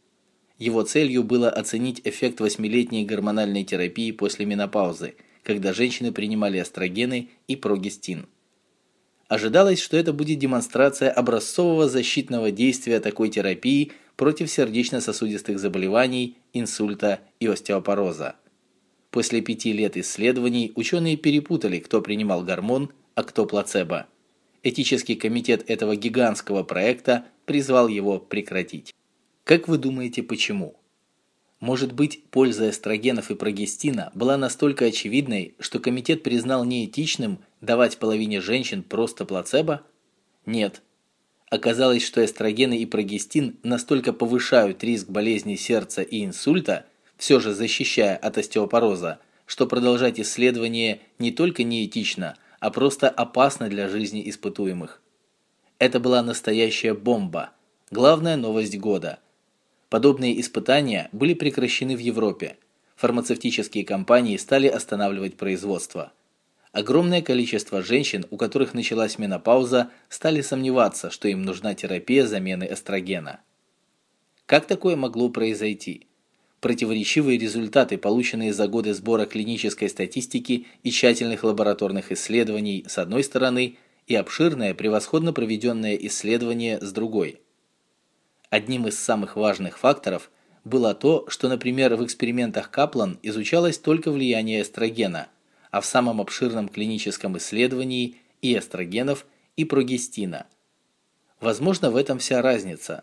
Его целью было оценить эффект восьмилетней гормональной терапии после менопаузы, когда женщины принимали эстрогены и прогестин. Ожидалось, что это будет демонстрация образцового защитного действия такой терапии против сердечно-сосудистых заболеваний, инсульта и остеопороза. После пяти лет исследований ученые перепутали, кто принимал гормон, а кто плацебо. Этический комитет этого гигантского проекта призвал его прекратить. Как вы думаете, почему? Может быть, польза эстрогенов и прогестина была настолько очевидной, что комитет признал неэтичным давать половине женщин просто плацебо? Нет. Оказалось, что эстрогены и прогестин настолько повышают риск болезней сердца и инсульта, все же защищая от остеопороза, что продолжать исследование не только неэтично, а просто опасно для жизни испытуемых. Это была настоящая бомба. Главная новость года. Подобные испытания были прекращены в Европе. Фармацевтические компании стали останавливать производство. Огромное количество женщин, у которых началась менопауза, стали сомневаться, что им нужна терапия замены эстрогена. Как такое могло произойти? противоречивые результаты, полученные за годы сбора клинической статистики и тщательных лабораторных исследований с одной стороны и обширное, превосходно проведенное исследование с другой. Одним из самых важных факторов было то, что, например, в экспериментах Каплан изучалось только влияние эстрогена, а в самом обширном клиническом исследовании и эстрогенов, и прогестина. Возможно, в этом вся разница.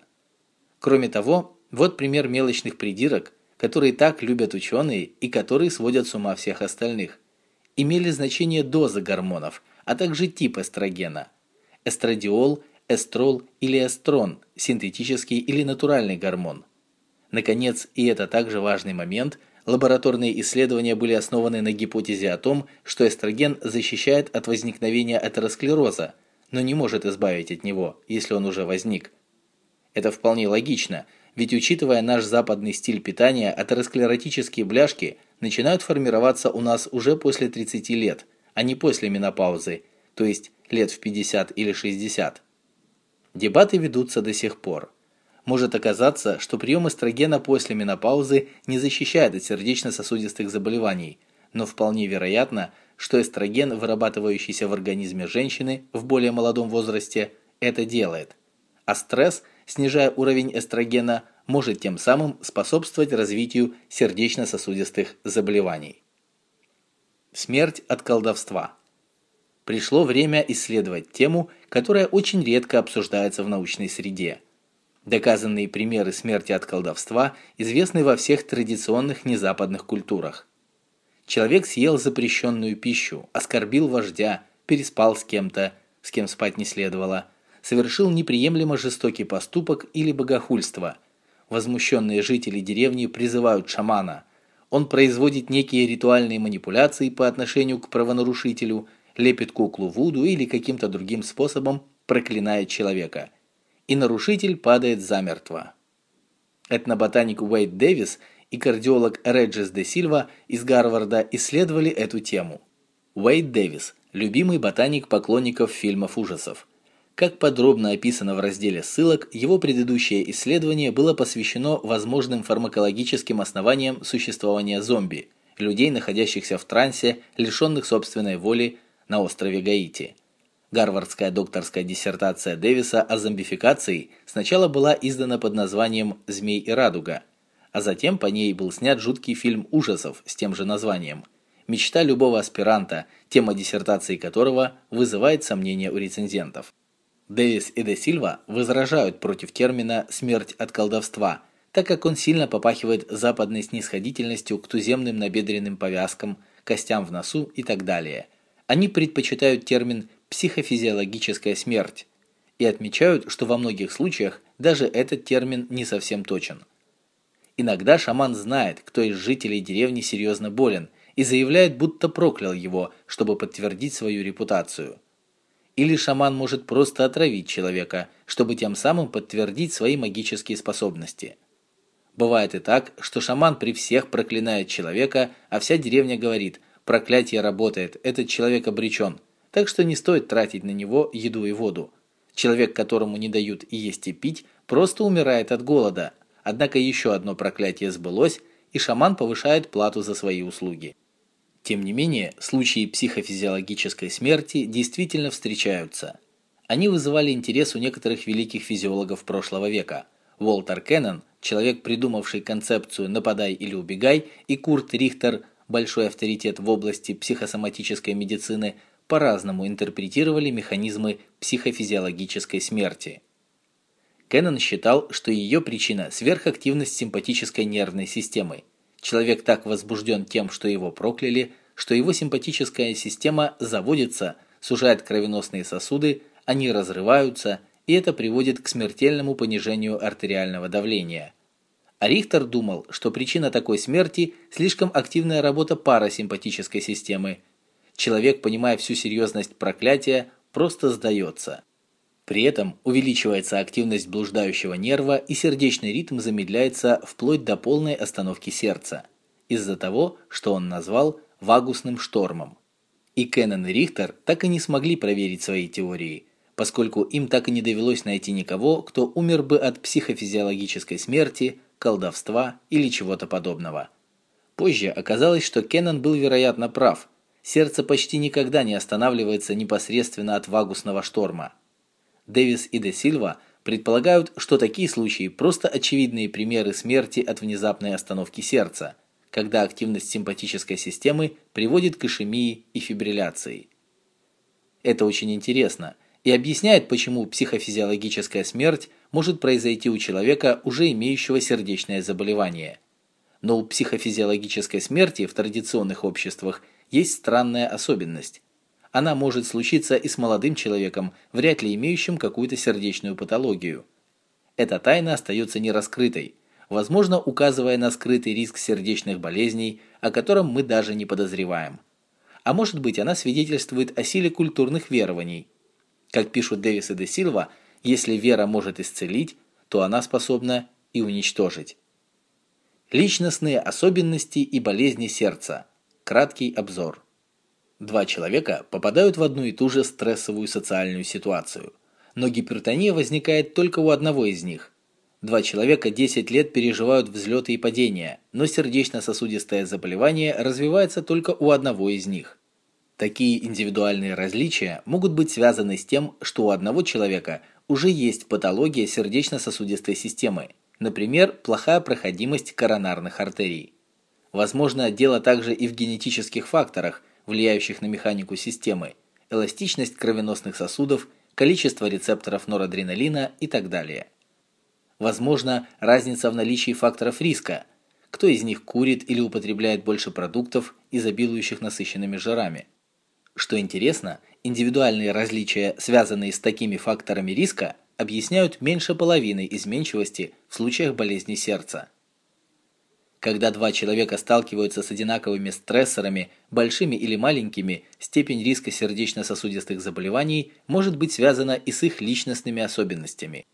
Кроме того, вот пример мелочных придирок, которые так любят ученые и которые сводят с ума всех остальных, имели значение дозы гормонов, а также тип эстрогена. Эстрадиол, эстрол или эстрон – синтетический или натуральный гормон. Наконец, и это также важный момент, лабораторные исследования были основаны на гипотезе о том, что эстроген защищает от возникновения атеросклероза, но не может избавить от него, если он уже возник. Это вполне логично – ведь учитывая наш западный стиль питания, атеросклеротические бляшки начинают формироваться у нас уже после 30 лет, а не после менопаузы, то есть лет в 50 или 60. Дебаты ведутся до сих пор. Может оказаться, что прием эстрогена после менопаузы не защищает от сердечно-сосудистых заболеваний, но вполне вероятно, что эстроген, вырабатывающийся в организме женщины в более молодом возрасте, это делает. А стресс – снижая уровень эстрогена, может тем самым способствовать развитию сердечно-сосудистых заболеваний. Смерть от колдовства. Пришло время исследовать тему, которая очень редко обсуждается в научной среде. Доказанные примеры смерти от колдовства известны во всех традиционных незападных культурах. Человек съел запрещенную пищу, оскорбил вождя, переспал с кем-то, с кем спать не следовало – совершил неприемлемо жестокий поступок или богохульство. Возмущенные жители деревни призывают шамана. Он производит некие ритуальные манипуляции по отношению к правонарушителю, лепит куклу Вуду или каким-то другим способом проклинает человека. И нарушитель падает замертво. Этноботаник Уэйд Дэвис и кардиолог Реджис де Сильва из Гарварда исследовали эту тему. Уэйд Дэвис – любимый ботаник поклонников фильмов ужасов – как подробно описано в разделе ссылок, его предыдущее исследование было посвящено возможным фармакологическим основаниям существования зомби, людей, находящихся в трансе, лишенных собственной воли на острове Гаити. Гарвардская докторская диссертация Дэвиса о зомбификации сначала была издана под названием «Змей и радуга», а затем по ней был снят жуткий фильм ужасов с тем же названием. Мечта любого аспиранта, тема диссертации которого вызывает сомнения у рецензентов. Дэвис и Де Сильва возражают против термина «смерть от колдовства», так как он сильно попахивает западной снисходительностью к туземным набедренным повязкам, костям в носу и так далее. Они предпочитают термин «психофизиологическая смерть» и отмечают, что во многих случаях даже этот термин не совсем точен. Иногда шаман знает, кто из жителей деревни серьезно болен, и заявляет, будто проклял его, чтобы подтвердить свою репутацию – или шаман может просто отравить человека, чтобы тем самым подтвердить свои магические способности. Бывает и так, что шаман при всех проклинает человека, а вся деревня говорит «проклятие работает, этот человек обречен», так что не стоит тратить на него еду и воду. Человек, которому не дают и есть и пить, просто умирает от голода. Однако еще одно проклятие сбылось, и шаман повышает плату за свои услуги. Тем не менее, случаи психофизиологической смерти действительно встречаются. Они вызывали интерес у некоторых великих физиологов прошлого века. Уолтер Кеннон, человек, придумавший концепцию «нападай или убегай», и Курт Рихтер, большой авторитет в области психосоматической медицины, по-разному интерпретировали механизмы психофизиологической смерти. Кеннон считал, что ее причина – сверхактивность симпатической нервной системы. Человек так возбужден тем, что его прокляли, что его симпатическая система заводится, сужает кровеносные сосуды, они разрываются, и это приводит к смертельному понижению артериального давления. А Рихтер думал, что причина такой смерти – слишком активная работа парасимпатической системы. Человек, понимая всю серьезность проклятия, просто сдается. При этом увеличивается активность блуждающего нерва и сердечный ритм замедляется вплоть до полной остановки сердца из-за того, что он назвал вагусным штормом. И Кеннон и Рихтер так и не смогли проверить свои теории, поскольку им так и не довелось найти никого, кто умер бы от психофизиологической смерти, колдовства или чего-то подобного. Позже оказалось, что Кеннон был вероятно прав. Сердце почти никогда не останавливается непосредственно от вагусного шторма. Дэвис и Де Сильва предполагают, что такие случаи просто очевидные примеры смерти от внезапной остановки сердца, когда активность симпатической системы приводит к ишемии и фибрилляции. Это очень интересно и объясняет, почему психофизиологическая смерть может произойти у человека, уже имеющего сердечное заболевание. Но у психофизиологической смерти в традиционных обществах есть странная особенность она может случиться и с молодым человеком, вряд ли имеющим какую-то сердечную патологию. Эта тайна остается нераскрытой, возможно, указывая на скрытый риск сердечных болезней, о котором мы даже не подозреваем. А может быть, она свидетельствует о силе культурных верований. Как пишут Дэвис и де Силва, если вера может исцелить, то она способна и уничтожить. Личностные особенности и болезни сердца. Краткий обзор. Два человека попадают в одну и ту же стрессовую социальную ситуацию, но гипертония возникает только у одного из них. Два человека 10 лет переживают взлеты и падения, но сердечно-сосудистое заболевание развивается только у одного из них. Такие индивидуальные различия могут быть связаны с тем, что у одного человека уже есть патология сердечно-сосудистой системы, например, плохая проходимость коронарных артерий. Возможно, дело также и в генетических факторах – влияющих на механику системы, эластичность кровеносных сосудов, количество рецепторов норадреналина и так далее. Возможно, разница в наличии факторов риска. Кто из них курит или употребляет больше продуктов, изобилующих насыщенными жирами. Что интересно, индивидуальные различия, связанные с такими факторами риска, объясняют меньше половины изменчивости в случаях болезни сердца. Когда два человека сталкиваются с одинаковыми стрессорами, большими или маленькими, степень риска сердечно-сосудистых заболеваний может быть связана и с их личностными особенностями.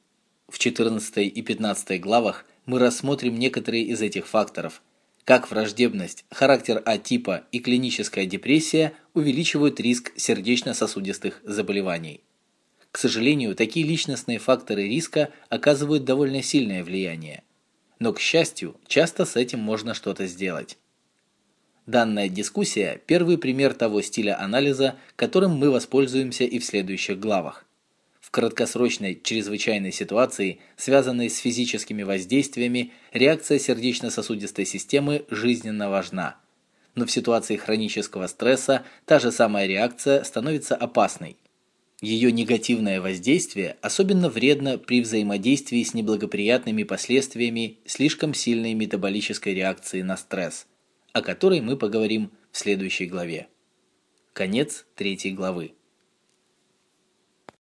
В 14 и 15 главах мы рассмотрим некоторые из этих факторов. Как враждебность, характер А-типа и клиническая депрессия увеличивают риск сердечно-сосудистых заболеваний. К сожалению, такие личностные факторы риска оказывают довольно сильное влияние но, к счастью, часто с этим можно что-то сделать. Данная дискуссия – первый пример того стиля анализа, которым мы воспользуемся и в следующих главах. Краткосрочной чрезвычайной ситуации, связанной с физическими воздействиями, реакция сердечно-сосудистой системы жизненно важна. Но в ситуации хронического стресса та же самая реакция становится опасной. Ее негативное воздействие особенно вредно при взаимодействии с неблагоприятными последствиями слишком сильной метаболической реакции на стресс, о которой мы поговорим в следующей главе. Конец третьей главы.